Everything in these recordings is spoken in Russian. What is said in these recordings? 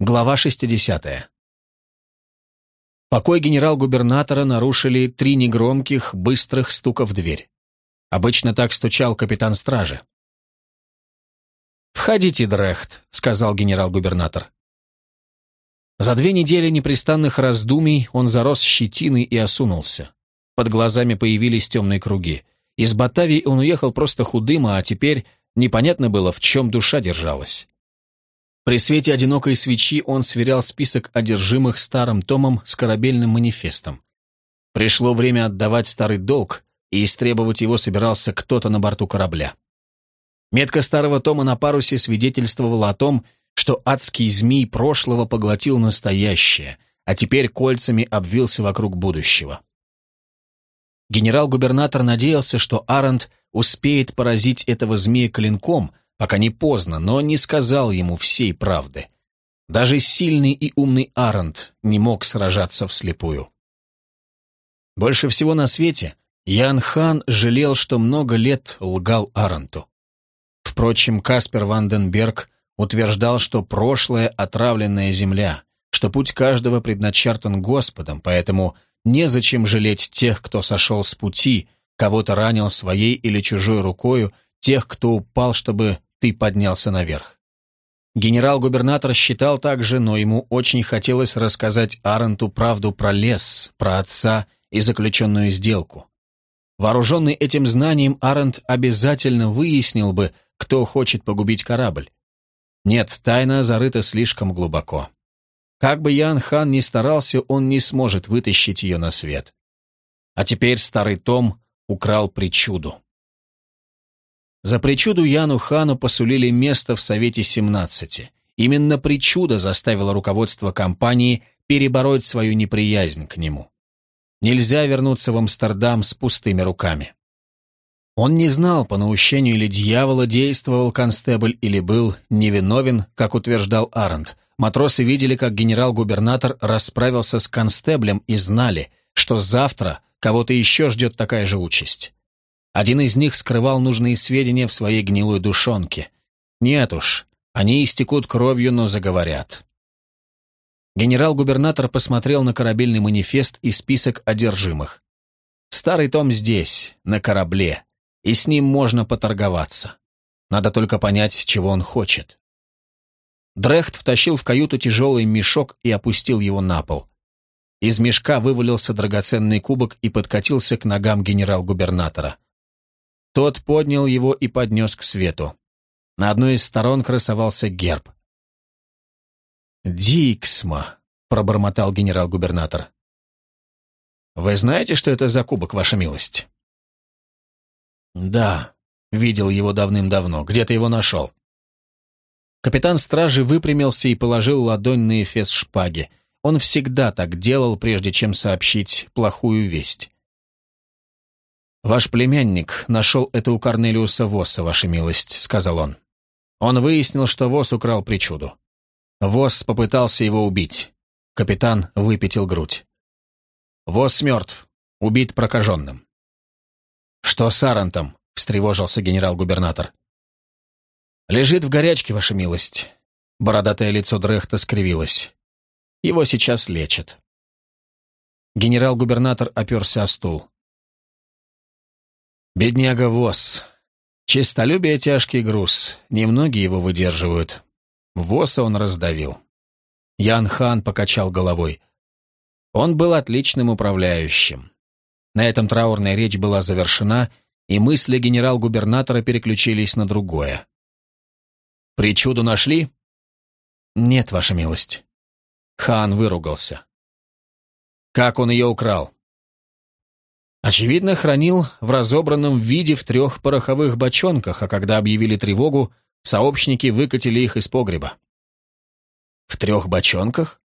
Глава 60. Покой генерал-губернатора нарушили три негромких, быстрых стука в дверь. Обычно так стучал капитан стражи. «Входите, Дрехт», — сказал генерал-губернатор. За две недели непрестанных раздумий он зарос щетиной и осунулся. Под глазами появились темные круги. Из Батавии он уехал просто худым, а теперь непонятно было, в чем душа держалась. При свете одинокой свечи он сверял список одержимых старым томом с корабельным манифестом. Пришло время отдавать старый долг, и истребовать его собирался кто-то на борту корабля. Метка старого тома на парусе свидетельствовала о том, что адский змей прошлого поглотил настоящее, а теперь кольцами обвился вокруг будущего. Генерал-губернатор надеялся, что Арент успеет поразить этого змея клинком – пока не поздно, но не сказал ему всей правды. Даже сильный и умный Арент не мог сражаться вслепую. Больше всего на свете Ян Хан жалел, что много лет лгал Аренту. Впрочем, Каспер Ванденберг утверждал, что прошлое — отравленная земля, что путь каждого предначертан Господом, поэтому незачем жалеть тех, кто сошел с пути, кого-то ранил своей или чужой рукою, тех, кто упал, чтобы ты поднялся наверх. Генерал-губернатор считал так же, но ему очень хотелось рассказать Аренту правду про лес, про отца и заключенную сделку. Вооруженный этим знанием, Арент обязательно выяснил бы, кто хочет погубить корабль. Нет, тайна зарыта слишком глубоко. Как бы Ян Хан ни старался, он не сможет вытащить ее на свет. А теперь старый Том украл причуду. За причуду Яну Хану посулили место в Совете 17. Именно причуда заставила руководство компании перебороть свою неприязнь к нему. Нельзя вернуться в Амстердам с пустыми руками. Он не знал, по наущению или дьявола действовал констебль или был невиновен, как утверждал Арент. Матросы видели, как генерал-губернатор расправился с констеблем и знали, что завтра кого-то еще ждет такая же участь. Один из них скрывал нужные сведения в своей гнилой душонке. Нет уж, они истекут кровью, но заговорят. Генерал-губернатор посмотрел на корабельный манифест и список одержимых. Старый том здесь, на корабле, и с ним можно поторговаться. Надо только понять, чего он хочет. Дрехт втащил в каюту тяжелый мешок и опустил его на пол. Из мешка вывалился драгоценный кубок и подкатился к ногам генерал-губернатора. Тот поднял его и поднес к свету. На одной из сторон красовался герб. «Диксма», — пробормотал генерал-губернатор. «Вы знаете, что это за кубок, ваша милость?» «Да, видел его давным-давно. Где ты его нашел?» Капитан стражи выпрямился и положил ладонь на эфес шпаги. Он всегда так делал, прежде чем сообщить плохую весть. «Ваш племянник нашел это у Корнелиуса Восса, ваша милость», — сказал он. Он выяснил, что Восс украл причуду. Восс попытался его убить. Капитан выпятил грудь. Восс мертв, убит прокаженным. «Что с Арантом?» — встревожился генерал-губернатор. «Лежит в горячке, ваша милость». Бородатое лицо Дрехта скривилось. «Его сейчас лечат». Генерал-губернатор оперся о стул. Бедняга Вос. Чистолюбие — тяжкий груз, немногие его выдерживают. Воса он раздавил. Ян Хан покачал головой. Он был отличным управляющим. На этом траурная речь была завершена, и мысли генерал-губернатора переключились на другое. «Причуду нашли?» «Нет, ваша милость». Хан выругался. «Как он ее украл?» Очевидно, хранил в разобранном виде в трех пороховых бочонках, а когда объявили тревогу, сообщники выкатили их из погреба. В трех бочонках?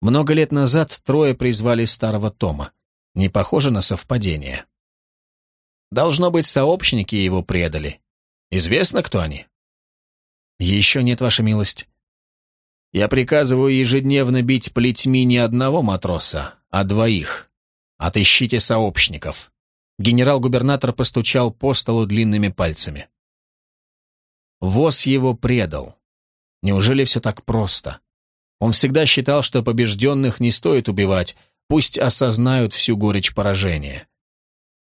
Много лет назад трое призвали старого Тома. Не похоже на совпадение. Должно быть, сообщники его предали. Известно, кто они? Еще нет, ваша милость. Я приказываю ежедневно бить плетьми не одного матроса, а двоих. «Отыщите сообщников». Генерал-губернатор постучал по столу длинными пальцами. ВОЗ его предал. Неужели все так просто? Он всегда считал, что побежденных не стоит убивать, пусть осознают всю горечь поражения.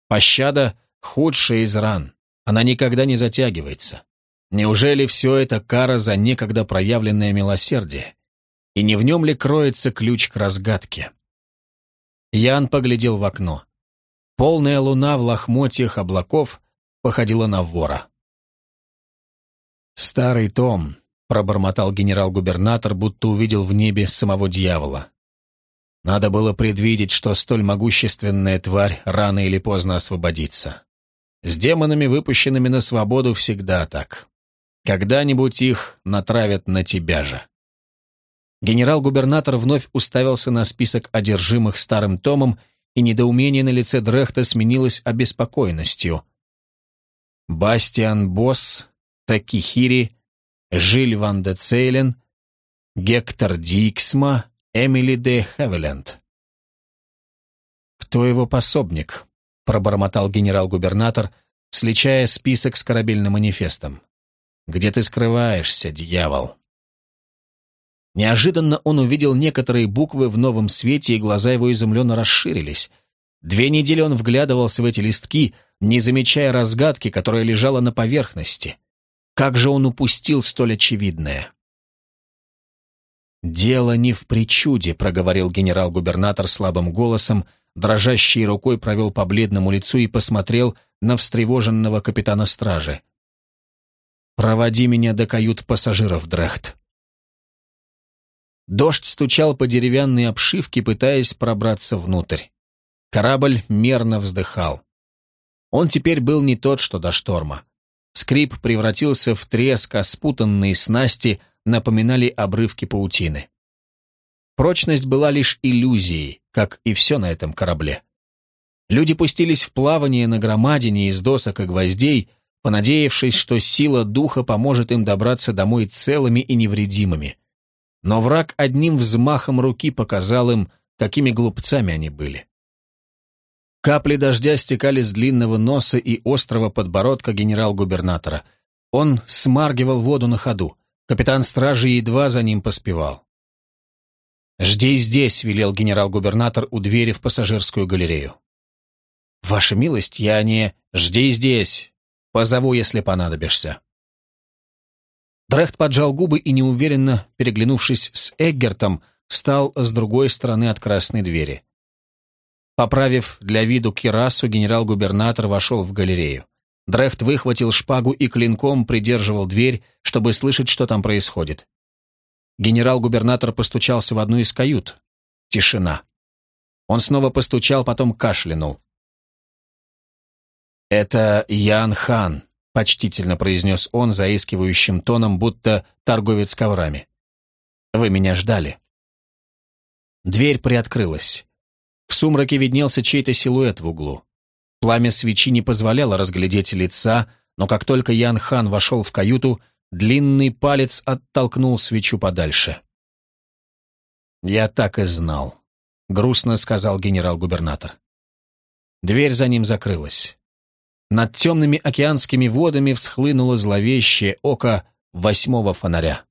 Пощада — худшая из ран, она никогда не затягивается. Неужели все это кара за некогда проявленное милосердие? И не в нем ли кроется ключ к разгадке? Ян поглядел в окно. Полная луна в лохмотьях облаков походила на вора. «Старый Том», — пробормотал генерал-губернатор, будто увидел в небе самого дьявола. Надо было предвидеть, что столь могущественная тварь рано или поздно освободится. С демонами, выпущенными на свободу, всегда так. Когда-нибудь их натравят на тебя же. Генерал-губернатор вновь уставился на список одержимых старым томом, и недоумение на лице Дрехта сменилось обеспокоенностью. Бастиан Босс, Такихири, Жиль Ван де Цейлен, Гектор Диксма, Эмили де Хевеленд. «Кто его пособник?» — пробормотал генерал-губернатор, сличая список с корабельным манифестом. Где ты скрываешься, дьявол?» Неожиданно он увидел некоторые буквы в новом свете, и глаза его изумленно расширились. Две недели он вглядывался в эти листки, не замечая разгадки, которая лежала на поверхности. Как же он упустил столь очевидное? «Дело не в причуде», — проговорил генерал-губернатор слабым голосом, дрожащей рукой провел по бледному лицу и посмотрел на встревоженного капитана стражи. «Проводи меня до кают пассажиров, Дрехт». Дождь стучал по деревянной обшивке, пытаясь пробраться внутрь. Корабль мерно вздыхал. Он теперь был не тот, что до шторма. Скрип превратился в треск, а спутанные снасти напоминали обрывки паутины. Прочность была лишь иллюзией, как и все на этом корабле. Люди пустились в плавание на громадине из досок и гвоздей, понадеявшись, что сила духа поможет им добраться домой целыми и невредимыми. Но враг одним взмахом руки показал им, какими глупцами они были. Капли дождя стекали с длинного носа и острого подбородка генерал-губернатора. Он смаргивал воду на ходу. Капитан стражи едва за ним поспевал. «Жди здесь», — велел генерал-губернатор у двери в пассажирскую галерею. «Ваша милость, я не...» «Жди здесь», Позову, если понадобишься». Дрехт поджал губы и, неуверенно переглянувшись с Эггертом, встал с другой стороны от красной двери. Поправив для виду кирасу, генерал-губернатор вошел в галерею. Дрехт выхватил шпагу и клинком придерживал дверь, чтобы слышать, что там происходит. Генерал-губернатор постучался в одну из кают. Тишина. Он снова постучал, потом кашлянул. «Это Ян Хан», — почтительно произнес он заискивающим тоном, будто торговец коврами. «Вы меня ждали». Дверь приоткрылась. В сумраке виднелся чей-то силуэт в углу. Пламя свечи не позволяло разглядеть лица, но как только Ян Хан вошел в каюту, длинный палец оттолкнул свечу подальше. «Я так и знал», — грустно сказал генерал-губернатор. Дверь за ним закрылась. Над темными океанскими водами всхлынуло зловещее око восьмого фонаря.